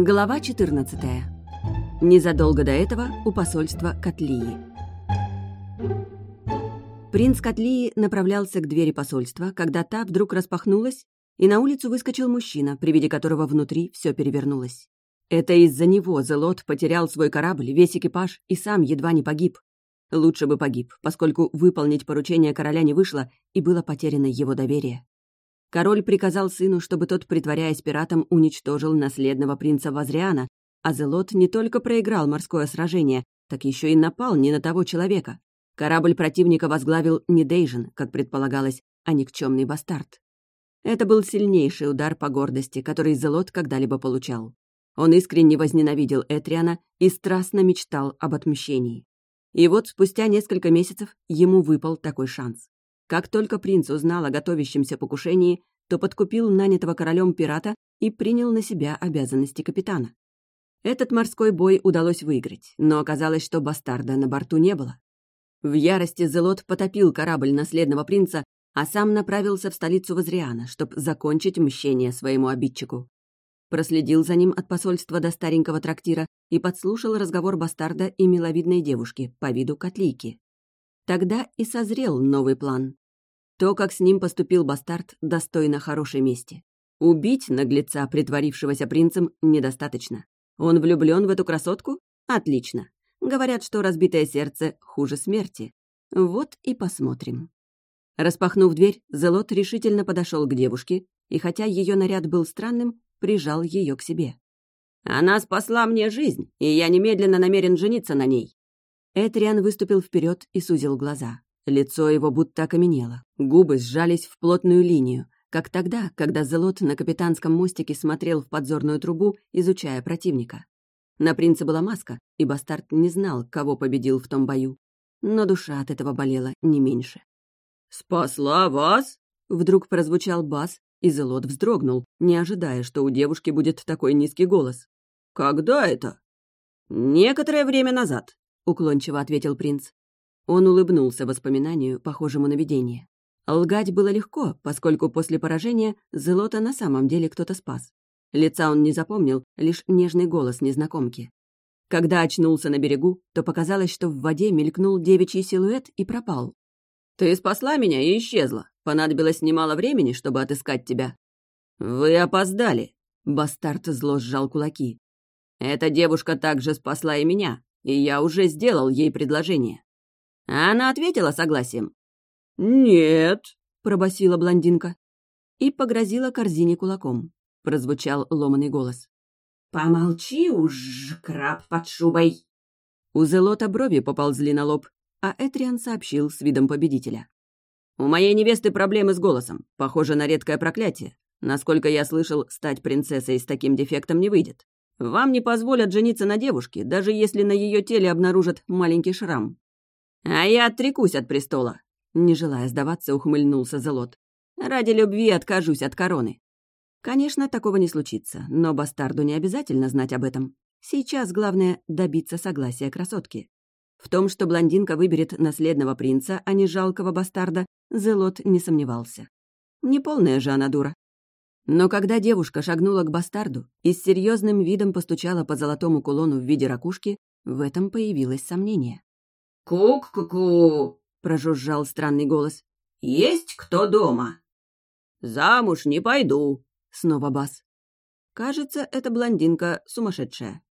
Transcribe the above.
Глава 14. Незадолго до этого у посольства Котлии. Принц Котлии направлялся к двери посольства, когда та вдруг распахнулась, и на улицу выскочил мужчина, при виде которого внутри все перевернулось. Это из-за него Зелот потерял свой корабль, весь экипаж и сам едва не погиб. Лучше бы погиб, поскольку выполнить поручение короля не вышло, и было потеряно его доверие. Король приказал сыну, чтобы тот, притворяясь пиратом, уничтожил наследного принца Вазриана, а Зелот не только проиграл морское сражение, так еще и напал не на того человека. Корабль противника возглавил не Дейжин, как предполагалось, а никчемный бастард. Это был сильнейший удар по гордости, который Зелот когда-либо получал. Он искренне возненавидел Этриана и страстно мечтал об отмщении. И вот спустя несколько месяцев ему выпал такой шанс. Как только принц узнал о готовящемся покушении, то подкупил нанятого королем пирата и принял на себя обязанности капитана. Этот морской бой удалось выиграть, но оказалось, что бастарда на борту не было. В ярости Зелот потопил корабль наследного принца, а сам направился в столицу Вазриана, чтобы закончить мщение своему обидчику. Проследил за ним от посольства до старенького трактира и подслушал разговор бастарда и миловидной девушки по виду котлейки. Тогда и созрел новый план. То, как с ним поступил бастард, достойно хорошей мести. Убить наглеца, притворившегося принцем, недостаточно. Он влюблен в эту красотку? Отлично. Говорят, что разбитое сердце хуже смерти. Вот и посмотрим. Распахнув дверь, Зелот решительно подошел к девушке, и хотя ее наряд был странным, прижал ее к себе. «Она спасла мне жизнь, и я немедленно намерен жениться на ней. Этриан выступил вперед и сузил глаза. Лицо его будто окаменело, губы сжались в плотную линию, как тогда, когда Зелот на капитанском мостике смотрел в подзорную трубу, изучая противника. На принца была маска, и бастард не знал, кого победил в том бою. Но душа от этого болела не меньше. «Спасла вас?» — вдруг прозвучал бас, и Зелот вздрогнул, не ожидая, что у девушки будет такой низкий голос. «Когда это?» «Некоторое время назад», уклончиво ответил принц. Он улыбнулся воспоминанию, похожему на видение. Лгать было легко, поскольку после поражения Зелота на самом деле кто-то спас. Лица он не запомнил, лишь нежный голос незнакомки. Когда очнулся на берегу, то показалось, что в воде мелькнул девичий силуэт и пропал. «Ты спасла меня и исчезла. Понадобилось немало времени, чтобы отыскать тебя». «Вы опоздали», — бастард зло сжал кулаки. «Эта девушка также спасла и меня и я уже сделал ей предложение. Она ответила согласием. «Нет», — пробасила блондинка. И погрозила корзине кулаком. Прозвучал ломаный голос. «Помолчи уж, краб под шубой!» У Зелота брови поползли на лоб, а Этриан сообщил с видом победителя. «У моей невесты проблемы с голосом. Похоже на редкое проклятие. Насколько я слышал, стать принцессой с таким дефектом не выйдет. Вам не позволят жениться на девушке, даже если на ее теле обнаружат маленький шрам. А я отрекусь от престола. Не желая сдаваться, ухмыльнулся Зелот. Ради любви откажусь от короны. Конечно, такого не случится, но бастарду не обязательно знать об этом. Сейчас главное — добиться согласия красотки. В том, что блондинка выберет наследного принца, а не жалкого бастарда, Зелот не сомневался. Неполная же она дура. Но когда девушка шагнула к бастарду и с серьезным видом постучала по золотому кулону в виде ракушки, в этом появилось сомнение. «Кук-ку-ку!» — прожужжал странный голос. «Есть кто дома?» «Замуж не пойду!» — снова бас. «Кажется, эта блондинка сумасшедшая».